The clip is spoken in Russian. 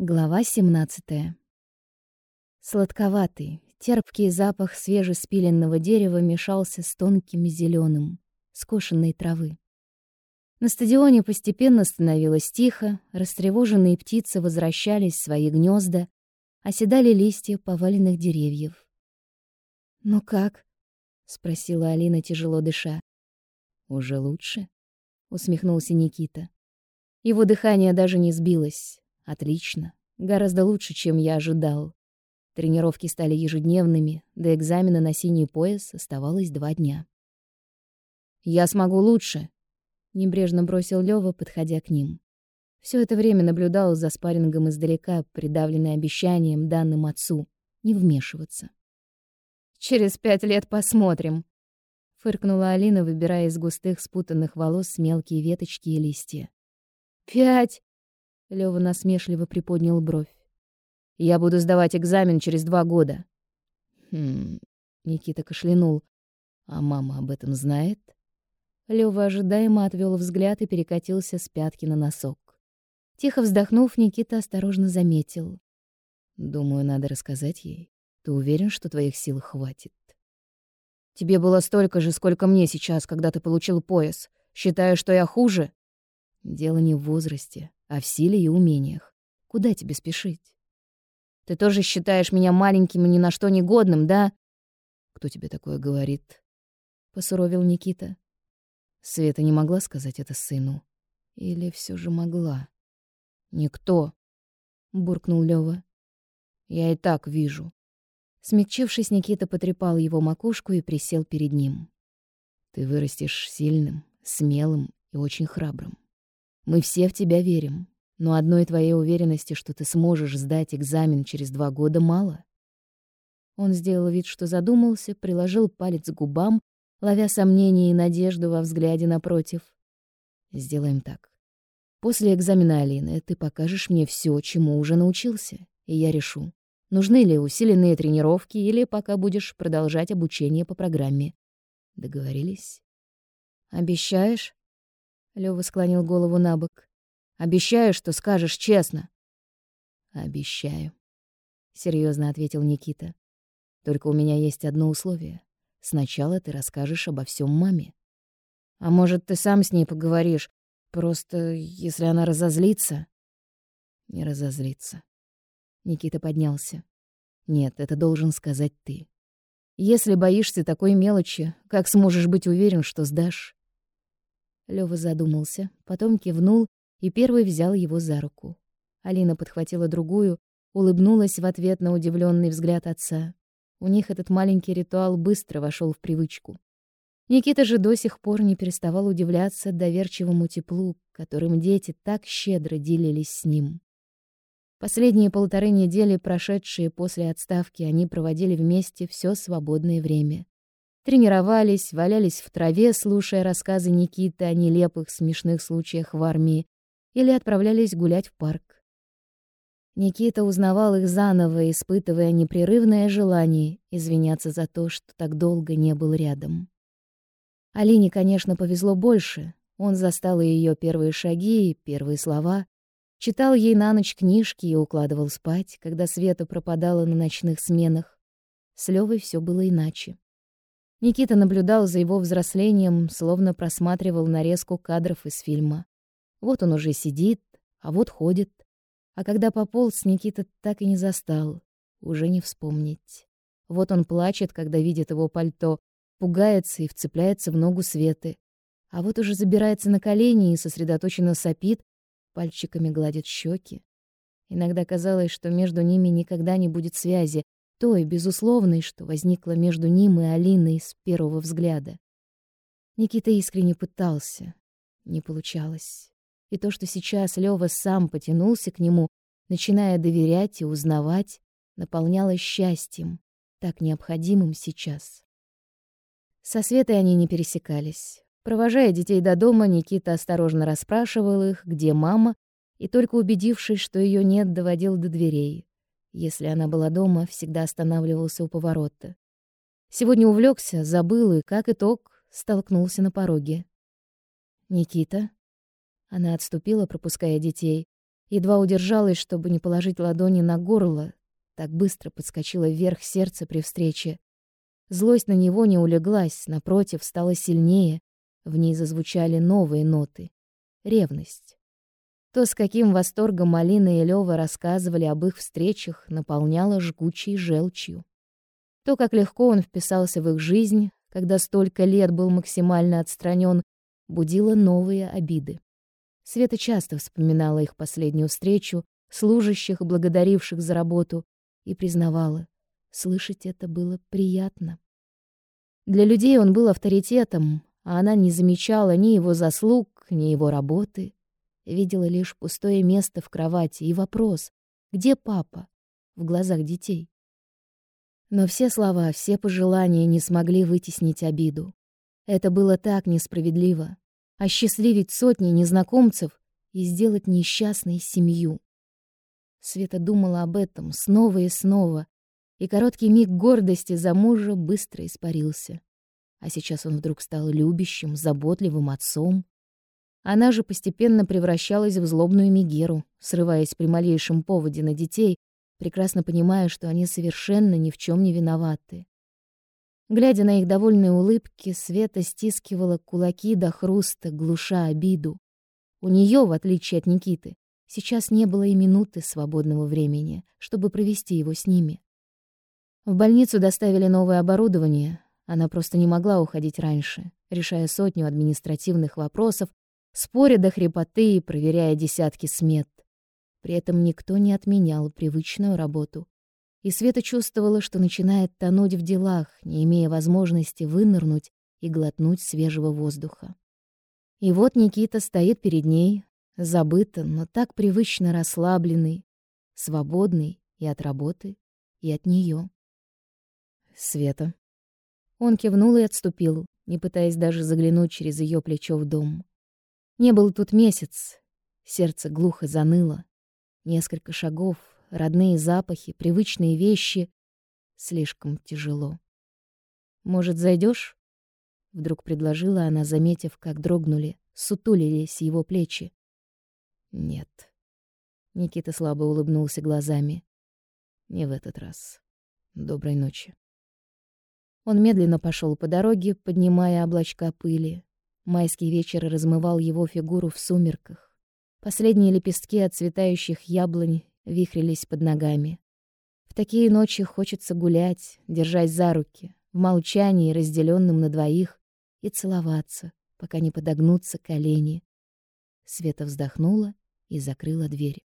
Глава 17. Сладковатый, терпкий запах свежеспиленного дерева мешался с тонким зеленым, скошенной травы. На стадионе постепенно становилось тихо, растревоженные птицы возвращались в свои гнезда, оседали листья поваленных деревьев. «Ну как?» — спросила Алина, тяжело дыша. «Уже лучше?» — усмехнулся Никита. Его дыхание даже не сбилось. Отлично. Гораздо лучше, чем я ожидал. Тренировки стали ежедневными, до экзамена на синий пояс оставалось два дня. «Я смогу лучше», — небрежно бросил Лёва, подходя к ним. Все это время наблюдал за спаррингом издалека, придавленный обещанием, данным отцу, не вмешиваться. «Через пять лет посмотрим», — фыркнула Алина, выбирая из густых спутанных волос мелкие веточки и листья. «Пять!» Лёва насмешливо приподнял бровь. Я буду сдавать экзамен через два года. Хм. Никита кашлянул. А мама об этом знает? Лёва ожидаемо отвёл взгляд и перекатился с пятки на носок. Тихо вздохнув, Никита осторожно заметил: "Думаю, надо рассказать ей. Ты уверен, что твоих сил хватит?" Тебе было столько же, сколько мне сейчас, когда ты получил пояс. Считаешь, что я хуже? Дело не в возрасте, а в силе и умениях. Куда тебе спешить? Ты тоже считаешь меня маленьким и ни на что негодным, да? Кто тебе такое говорит? Посуровил Никита. Света не могла сказать это сыну. Или все же могла? Никто, буркнул Лёва. Я и так вижу. Смягчившись, Никита потрепал его макушку и присел перед ним. Ты вырастешь сильным, смелым и очень храбрым. Мы все в тебя верим, но одной твоей уверенности, что ты сможешь сдать экзамен через два года, мало. Он сделал вид, что задумался, приложил палец к губам, ловя сомнения и надежду во взгляде напротив. Сделаем так. После экзамена Алины ты покажешь мне все, чему уже научился, и я решу, нужны ли усиленные тренировки или пока будешь продолжать обучение по программе. Договорились? Обещаешь? Лёва склонил голову набок. Обещаю, что скажешь честно. Обещаю, серьезно ответил Никита. Только у меня есть одно условие. Сначала ты расскажешь обо всем маме. А может, ты сам с ней поговоришь? Просто если она разозлится, не разозлится. Никита поднялся. Нет, это должен сказать ты. Если боишься такой мелочи, как сможешь быть уверен, что сдашь? Лёва задумался, потом кивнул и первый взял его за руку. Алина подхватила другую, улыбнулась в ответ на удивленный взгляд отца. У них этот маленький ритуал быстро вошел в привычку. Никита же до сих пор не переставал удивляться доверчивому теплу, которым дети так щедро делились с ним. Последние полторы недели, прошедшие после отставки, они проводили вместе все свободное время. Тренировались, валялись в траве, слушая рассказы Никиты о нелепых, смешных случаях в армии, или отправлялись гулять в парк. Никита узнавал их заново, испытывая непрерывное желание извиняться за то, что так долго не был рядом. Алине, конечно, повезло больше. Он застал ее первые шаги и первые слова, читал ей на ночь книжки и укладывал спать, когда Света пропадала на ночных сменах. С Лёвой всё было иначе. Никита наблюдал за его взрослением, словно просматривал нарезку кадров из фильма. Вот он уже сидит, а вот ходит. А когда пополз, Никита так и не застал. Уже не вспомнить. Вот он плачет, когда видит его пальто, пугается и вцепляется в ногу Светы. А вот уже забирается на колени и сосредоточенно сопит, пальчиками гладит щеки. Иногда казалось, что между ними никогда не будет связи, той, безусловной, что возникла между ним и Алиной с первого взгляда. Никита искренне пытался. Не получалось. И то, что сейчас Лёва сам потянулся к нему, начиная доверять и узнавать, наполняло счастьем, так необходимым сейчас. Со Светой они не пересекались. Провожая детей до дома, Никита осторожно расспрашивал их, где мама, и только убедившись, что её нет, доводил до дверей. Если она была дома, всегда останавливался у поворота. Сегодня увлекся, забыл и, как итог, столкнулся на пороге. «Никита?» Она отступила, пропуская детей. Едва удержалась, чтобы не положить ладони на горло, так быстро подскочило вверх сердце при встрече. Злость на него не улеглась, напротив, стала сильнее. В ней зазвучали новые ноты. Ревность. То, с каким восторгом Малина и Лёва рассказывали об их встречах, наполняло жгучей желчью. То, как легко он вписался в их жизнь, когда столько лет был максимально отстранен, будило новые обиды. Света часто вспоминала их последнюю встречу, служащих, благодаривших за работу, и признавала, слышать это было приятно. Для людей он был авторитетом, а она не замечала ни его заслуг, ни его работы видела лишь пустое место в кровати и вопрос «Где папа?» в глазах детей. Но все слова, все пожелания не смогли вытеснить обиду. Это было так несправедливо. Осчастливить сотни незнакомцев и сделать несчастной семью. Света думала об этом снова и снова, и короткий миг гордости за мужа быстро испарился. А сейчас он вдруг стал любящим, заботливым отцом, она же постепенно превращалась в злобную Мегеру, срываясь при малейшем поводе на детей, прекрасно понимая, что они совершенно ни в чем не виноваты. Глядя на их довольные улыбки, Света стискивала кулаки до хруста, глуша обиду. У нее, в отличие от Никиты, сейчас не было и минуты свободного времени, чтобы провести его с ними. В больницу доставили новое оборудование. Она просто не могла уходить раньше, решая сотню административных вопросов, споря до хрипоты и проверяя десятки смет. При этом никто не отменял привычную работу. И Света чувствовала, что начинает тонуть в делах, не имея возможности вынырнуть и глотнуть свежего воздуха. И вот Никита стоит перед ней, забыто, но так привычно расслабленный, свободный и от работы, и от нее. Света. Он кивнул и отступил, не пытаясь даже заглянуть через ее плечо в дом. Не был тут месяц. Сердце глухо заныло. Несколько шагов, родные запахи, привычные вещи. Слишком тяжело. «Может, зайдешь? Вдруг предложила она, заметив, как дрогнули, сутулились его плечи. «Нет». Никита слабо улыбнулся глазами. «Не в этот раз. Доброй ночи». Он медленно пошел по дороге, поднимая облачка пыли, Майский вечер размывал его фигуру в сумерках. Последние лепестки отцветающих яблонь вихрились под ногами. В такие ночи хочется гулять, держась за руки, в молчании, разделенном на двоих, и целоваться, пока не подогнутся колени. Света вздохнула и закрыла дверь.